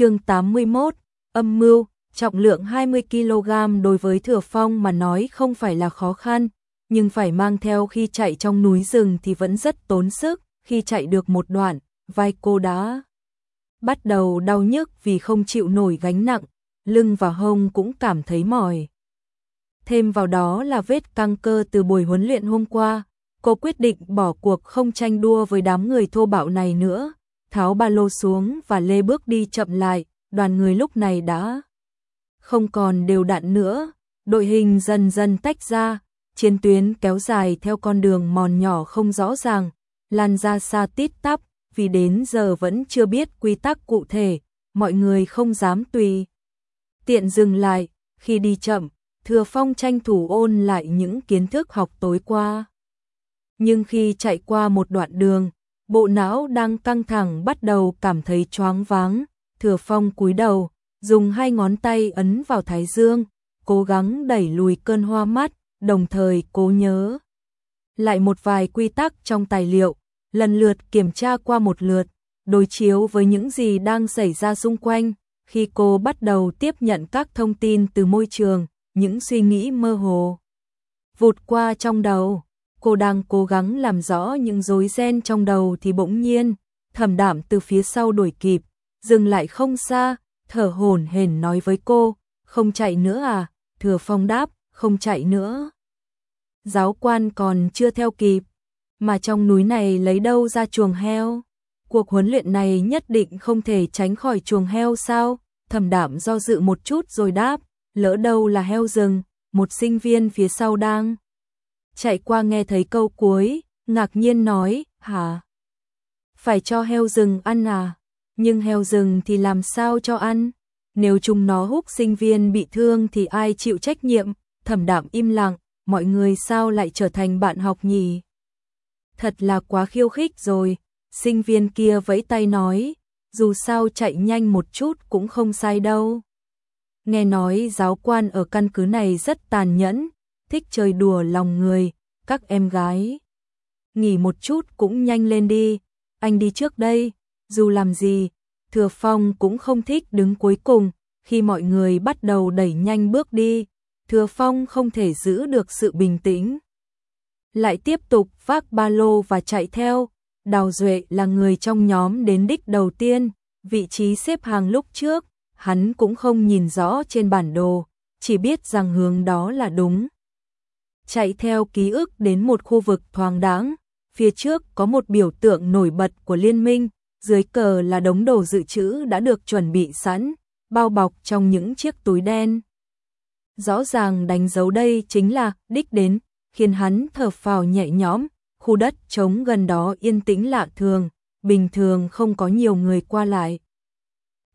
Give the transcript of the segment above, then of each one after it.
chương 81, âm mưu, trọng lượng 20kg đối với Thừa Phong mà nói không phải là khó khăn, nhưng phải mang theo khi chạy trong núi rừng thì vẫn rất tốn sức, khi chạy được một đoạn, vai cô đã bắt đầu đau nhức vì không chịu nổi gánh nặng, lưng và hông cũng cảm thấy mỏi. Thêm vào đó là vết căng cơ từ buổi huấn luyện hôm qua, cô quyết định bỏ cuộc không tranh đua với đám người thô bạo này nữa, tháo ba lô xuống và lê bước đi chậm lại, đoàn người lúc này đã không còn đều đặn nữa, đội hình dần dần tách ra, chiến tuyến kéo dài theo con đường mòn nhỏ không rõ ràng, lan ra xa tít tắp, vì đến giờ vẫn chưa biết quy tắc cụ thể, mọi người không dám tùy. Tiện dừng lại, khi đi chậm, Thừa Phong tranh thủ ôn lại những kiến thức học tối qua. Nhưng khi chạy qua một đoạn đường, bộ não đang căng thẳng bắt đầu cảm thấy choáng váng, Thừa Phong cúi đầu, dùng hai ngón tay ấn vào thái dương, cố gắng đẩy lùi cơn hoa mắt, đồng thời cố nhớ lại một vài quy tắc trong tài liệu, lần lượt kiểm tra qua một lượt, đối chiếu với những gì đang xảy ra xung quanh, khi cô bắt đầu tiếp nhận các thông tin từ môi trường, những suy nghĩ mơ hồ vụt qua trong đầu. Cô đang cố gắng làm rõ những rối ren trong đầu thì bỗng nhiên, thẩm đảm từ phía sau đuổi kịp, dừng lại không xa, thở hổn hển nói với cô, không chạy nữa à, thừa phong đáp, không chạy nữa. Giáo quan còn chưa theo kịp, mà trong núi này lấy đâu ra chuồng heo? Cuộc huấn luyện này nhất định không thể tránh khỏi chuồng heo sao? Thẩm đảm do dự một chút rồi đáp, lỡ đâu là heo rừng, một sinh viên phía sau đang chạy qua nghe thấy câu cuối, ngạc nhiên nói, hả? Phải cho heo rừng ăn à? Nhưng heo rừng thì làm sao cho ăn? Nếu chúng nó húc sinh viên bị thương thì ai chịu trách nhiệm? Thẩm đạm im lặng, mọi người sao lại trở thành bạn học nhỉ? Thật là quá khiêu khích rồi. Sinh viên kia vẫy tay nói, dù sao chạy nhanh một chút cũng không sai đâu. Nghe nói giáo quan ở căn cứ này rất tàn nhẫn, thích chơi đùa lòng người, các em gái. Nghỉ một chút cũng nhanh lên đi, anh đi trước đây, dù làm gì, Thừa Phong cũng không thích đứng cuối cùng, khi mọi người bắt đầu đẩy nhanh bước đi, Thừa Phong không thể giữ được sự bình tĩnh. Lại tiếp tục vác ba lô và chạy theo, Đào Duệ là người trong nhóm đến đích đầu tiên, vị trí xếp hàng lúc trước, hắn cũng không nhìn rõ trên bản đồ, chỉ biết rằng hướng đó là đúng. Chạy theo ký ức đến một khu vực thoáng đáng, phía trước có một biểu tượng nổi bật của liên minh, dưới cờ là đống đồ dự trữ đã được chuẩn bị sẵn, bao bọc trong những chiếc túi đen. Rõ ràng đánh dấu đây chính là đích đến, khiến hắn thở phào nhẹ nhõm, khu đất trống gần đó yên tĩnh lạ thường, bình thường không có nhiều người qua lại.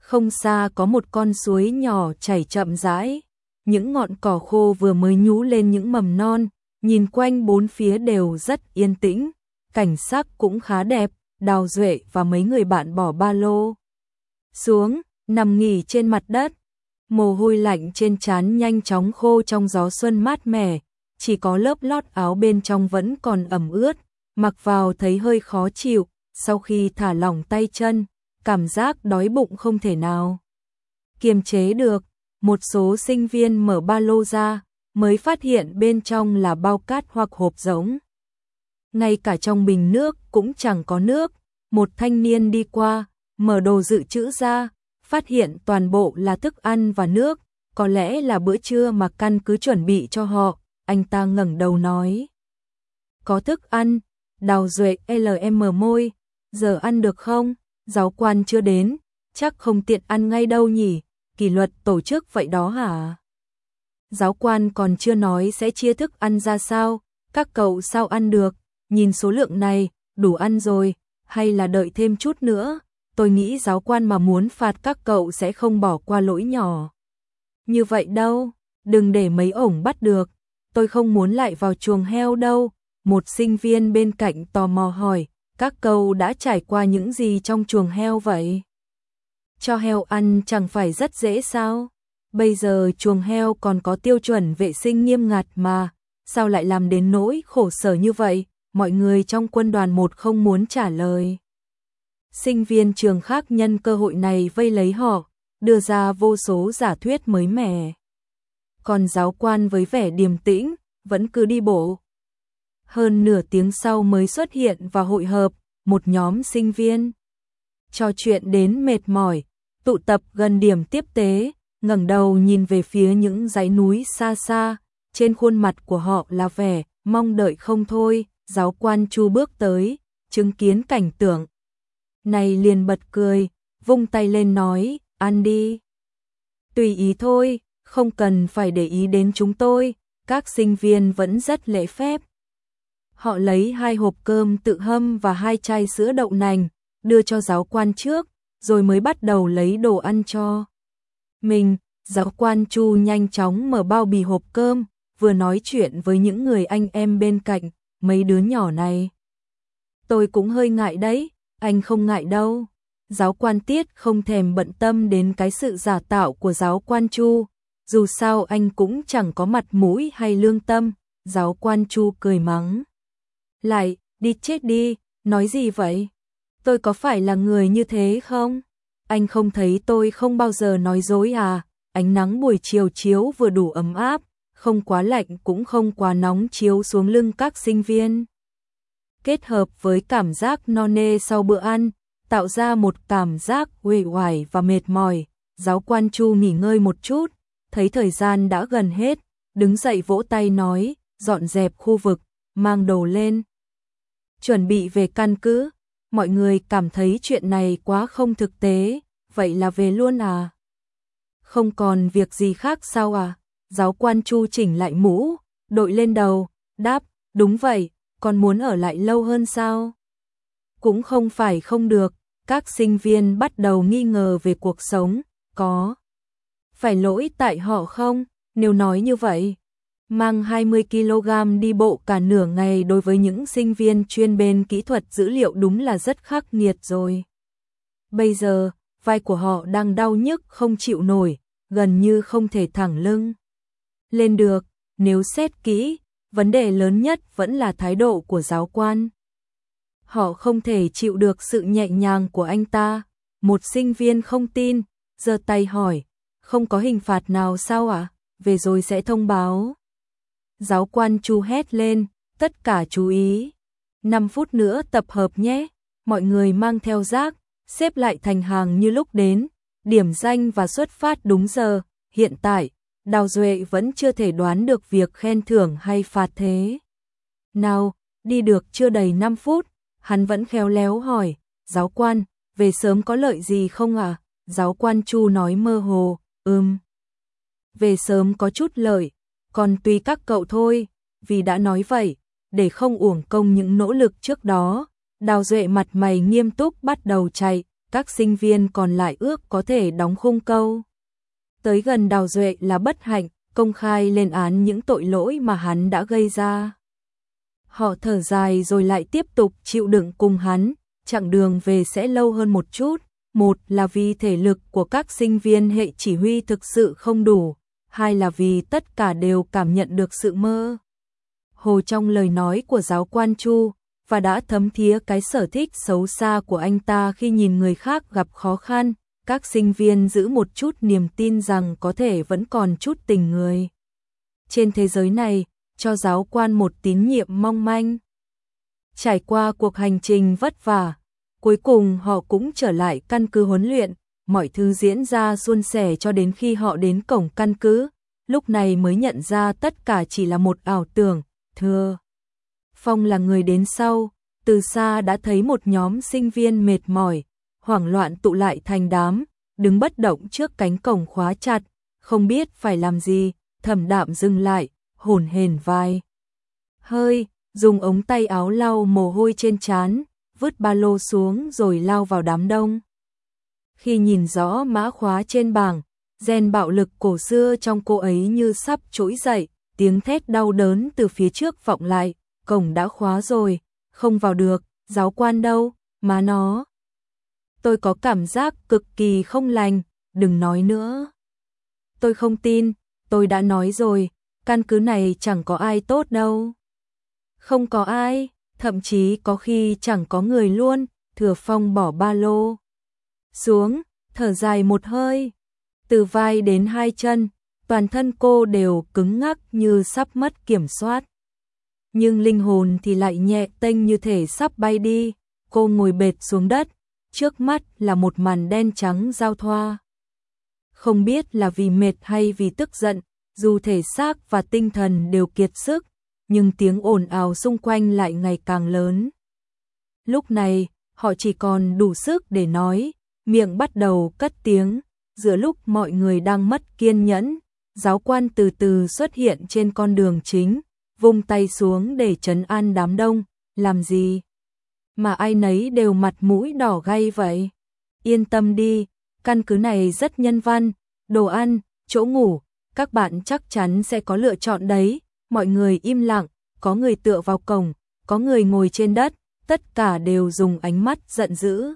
Không xa có một con suối nhỏ chảy chậm rãi, những ngọn cỏ khô vừa mới nhú lên những mầm non, nhìn quanh bốn phía đều rất yên tĩnh, cảnh sắc cũng khá đẹp, Đào Duệ và mấy người bạn bỏ ba lô xuống, nằm nghỉ trên mặt đất. Mồ hôi lạnh trên trán nhanh chóng khô trong gió xuân mát mẻ, chỉ có lớp lót áo bên trong vẫn còn ẩm ướt, mặc vào thấy hơi khó chịu, sau khi thả lỏng tay chân, cảm giác đói bụng không thể nào kiềm chế được. Một số sinh viên mở ba lô ra, mới phát hiện bên trong là bao cát hoặc hộp giống. Ngay cả trong bình nước cũng chẳng có nước, một thanh niên đi qua, mở đồ dự trữ ra, phát hiện toàn bộ là thức ăn và nước, có lẽ là bữa trưa mà căn cứ chuẩn bị cho họ, anh ta ngẩng đầu nói. Có thức ăn, đào duệ LM môi, giờ ăn được không? Giáo quan chưa đến, chắc không tiện ăn ngay đâu nhỉ, kỷ luật tổ chức vậy đó hả? Giáo quan còn chưa nói sẽ chia thức ăn ra sao, các cậu sao ăn được, nhìn số lượng này, đủ ăn rồi, hay là đợi thêm chút nữa, tôi nghĩ giáo quan mà muốn phạt các cậu sẽ không bỏ qua lỗi nhỏ. Như vậy đâu, đừng để mấy ổng bắt được, tôi không muốn lại vào chuồng heo đâu, một sinh viên bên cạnh tò mò hỏi, các cậu đã trải qua những gì trong chuồng heo vậy? Cho heo ăn chẳng phải rất dễ sao? Bây giờ chuồng heo còn có tiêu chuẩn vệ sinh nghiêm ngặt mà, sao lại làm đến nỗi khổ sở như vậy? Mọi người trong quân đoàn một không muốn trả lời. Sinh viên trường khác nhân cơ hội này vây lấy họ, đưa ra vô số giả thuyết mới mẻ. Còn giáo quan với vẻ điềm tĩnh, vẫn cứ đi bộ. Hơn nửa tiếng sau mới xuất hiện và hội hợp, một nhóm sinh viên. Trò chuyện đến mệt mỏi, tụ tập gần điểm tiếp tế, ngẩng đầu nhìn về phía những dãy núi xa xa, trên khuôn mặt của họ là vẻ mong đợi không thôi, giáo quan Chu bước tới, chứng kiến cảnh tượng. Này liền bật cười, vung tay lên nói, ăn đi. Tùy ý thôi, không cần phải để ý đến chúng tôi, các sinh viên vẫn rất lễ phép. Họ lấy hai hộp cơm tự hâm và hai chai sữa đậu nành, đưa cho giáo quan trước, rồi mới bắt đầu lấy đồ ăn cho. Mình, giáo quan Chu nhanh chóng mở bao bì hộp cơm, vừa nói chuyện với những người anh em bên cạnh, mấy đứa nhỏ này. Tôi cũng hơi ngại đấy, anh không ngại đâu. Giáo quan Tiết không thèm bận tâm đến cái sự giả tạo của giáo quan Chu, dù sao anh cũng chẳng có mặt mũi hay lương tâm, giáo quan Chu cười mắng. Lại, đi chết đi, nói gì vậy? Tôi có phải là người như thế không? Anh không thấy tôi không bao giờ nói dối à? Ánh nắng buổi chiều chiếu vừa đủ ấm áp, không quá lạnh cũng không quá nóng chiếu xuống lưng các sinh viên. Kết hợp với cảm giác no nê sau bữa ăn, tạo ra một cảm giác uể oải và mệt mỏi. Giáo quan Chu nghỉ ngơi một chút, thấy thời gian đã gần hết, đứng dậy vỗ tay nói, dọn dẹp khu vực, mang đồ lên. Chuẩn bị về căn cứ, mọi người cảm thấy chuyện này quá không thực tế, vậy là về luôn à? Không còn việc gì khác sao à? Giáo quan Chu chỉnh lại mũ, đội lên đầu, đáp, đúng vậy, còn muốn ở lại lâu hơn sao? Cũng không phải không được, các sinh viên bắt đầu nghi ngờ về cuộc sống, có phải lỗi tại họ không? Nếu nói như vậy, mang 20kg đi bộ cả nửa ngày đối với những sinh viên chuyên bên kỹ thuật dữ liệu đúng là rất khắc nghiệt rồi. Bây giờ, vai của họ đang đau nhức không chịu nổi, gần như không thể thẳng lưng. Lên được, nếu xét kỹ, vấn đề lớn nhất vẫn là thái độ của giáo quan. Họ không thể chịu được sự nhẹ nhàng của anh ta. Một sinh viên không tin, giơ tay hỏi, không có hình phạt nào sao ạ? À? Về rồi sẽ thông báo. Giáo quan chu hét lên, tất cả chú ý. 5 phút nữa tập hợp nhé, mọi người mang theo rác, xếp lại thành hàng như lúc đến, điểm danh và xuất phát đúng giờ. Hiện tại, Đào Duệ vẫn chưa thể đoán được việc khen thưởng hay phạt thế. Nào, đi được chưa đầy 5 phút, hắn vẫn khéo léo hỏi, giáo quan, về sớm có lợi gì không à? Giáo quan Chu nói mơ hồ, ừm. Về sớm có chút lợi, còn tùy các cậu thôi, vì đã nói vậy, để không uổng công những nỗ lực trước đó. Đào Duệ mặt mày nghiêm túc bắt đầu chạy, các sinh viên còn lại ước có thể đóng khung câu. Tới gần Đào Duệ là bất hạnh, công khai lên án những tội lỗi mà hắn đã gây ra. Họ thở dài rồi lại tiếp tục chịu đựng cùng hắn, chặng đường về sẽ lâu hơn một chút. Một là vì thể lực của các sinh viên hệ chỉ huy thực sự không đủ, hai là vì tất cả đều cảm nhận được sự mơ. Hồ trong lời nói của giáo quan Chu, và đã thấm thía cái sở thích xấu xa của anh ta khi nhìn người khác gặp khó khăn, các sinh viên giữ một chút niềm tin rằng có thể vẫn còn chút tình người. Trên thế giới này, cho giáo quan một tín nhiệm mong manh. Trải qua cuộc hành trình vất vả, cuối cùng họ cũng trở lại căn cứ huấn luyện, mọi thứ diễn ra suôn sẻ cho đến khi họ đến cổng căn cứ, lúc này mới nhận ra tất cả chỉ là một ảo tưởng, thưa. Phong là người đến sau, từ xa đã thấy một nhóm sinh viên mệt mỏi, hoảng loạn tụ lại thành đám, đứng bất động trước cánh cổng khóa chặt, không biết phải làm gì, thẩm đạm dừng lại, hồn hền vai. Hơi, dùng ống tay áo lau mồ hôi trên trán, vứt ba lô xuống rồi lao vào đám đông. Khi nhìn rõ mã khóa trên bảng, gen bạo lực cổ xưa trong cô ấy như sắp trỗi dậy, tiếng thét đau đớn từ phía trước vọng lại, cổng đã khóa rồi, không vào được, giáo quan đâu, má nó. Tôi có cảm giác cực kỳ không lành, đừng nói nữa. Tôi không tin, tôi đã nói rồi, căn cứ này chẳng có ai tốt đâu. Không có ai, thậm chí có khi chẳng có người luôn, thừa phong bỏ ba lô. Xuống, thở dài một hơi, từ vai đến hai chân, toàn thân cô đều cứng ngắc như sắp mất kiểm soát. Nhưng linh hồn thì lại nhẹ tênh như thể sắp bay đi, cô ngồi bệt xuống đất, trước mắt là một màn đen trắng giao thoa. Không biết là vì mệt hay vì tức giận, dù thể xác và tinh thần đều kiệt sức, nhưng tiếng ồn ào xung quanh lại ngày càng lớn. Lúc này, họ chỉ còn đủ sức để nói, miệng bắt đầu cất tiếng, giữa lúc mọi người đang mất kiên nhẫn, giáo quan từ từ xuất hiện trên con đường chính, vung tay xuống để trấn an đám đông, làm gì? Mà ai nấy đều mặt mũi đỏ gay vậy. Yên tâm đi, căn cứ này rất nhân văn, đồ ăn, chỗ ngủ, các bạn chắc chắn sẽ có lựa chọn đấy. Mọi người im lặng, có người tựa vào cổng, có người ngồi trên đất, tất cả đều dùng ánh mắt giận dữ.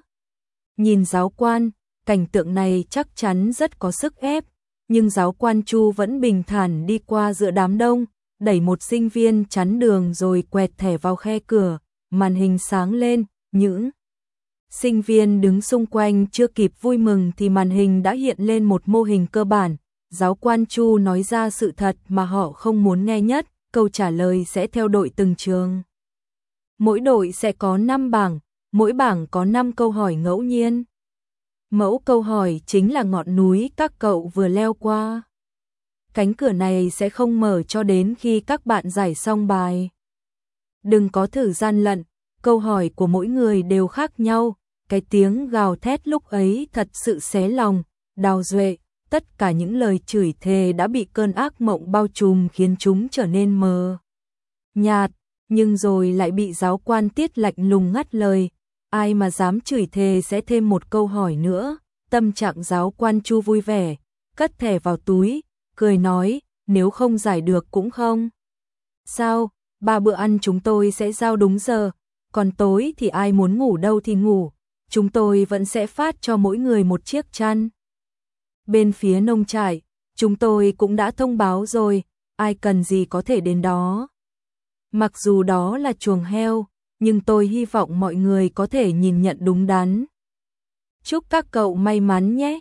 Nhìn giáo quan, cảnh tượng này chắc chắn rất có sức ép, nhưng giáo quan Chu vẫn bình thản đi qua giữa đám đông, đẩy một sinh viên chắn đường rồi quẹt thẻ vào khe cửa, màn hình sáng lên, những sinh viên đứng xung quanh chưa kịp vui mừng thì màn hình đã hiện lên một mô hình cơ bản. Giáo quan Chu nói ra sự thật mà họ không muốn nghe nhất, câu trả lời sẽ theo đội từng trường. Mỗi đội sẽ có 5 bảng, mỗi bảng có 5 câu hỏi ngẫu nhiên. Mẫu câu hỏi chính là ngọn núi các cậu vừa leo qua. Cánh cửa này sẽ không mở cho đến khi các bạn giải xong bài. Đừng có thử gian lận, câu hỏi của mỗi người đều khác nhau, cái tiếng gào thét lúc ấy thật sự xé lòng, đào duệ, tất cả những lời chửi thề đã bị cơn ác mộng bao trùm khiến chúng trở nên mờ. Nhạt, nhưng rồi lại bị giáo quan tiết lạnh lùng ngắt lời, ai mà dám chửi thề sẽ thêm một câu hỏi nữa, tâm trạng giáo quan chu vui vẻ, cất thẻ vào túi, cười nói, nếu không giải được cũng không. Sao, ba bữa ăn chúng tôi sẽ giao đúng giờ, còn tối thì ai muốn ngủ đâu thì ngủ, chúng tôi vẫn sẽ phát cho mỗi người một chiếc chăn. Bên phía nông trại, chúng tôi cũng đã thông báo rồi, ai cần gì có thể đến đó. Mặc dù đó là chuồng heo, nhưng tôi hy vọng mọi người có thể nhìn nhận đúng đắn. Chúc các cậu may mắn nhé!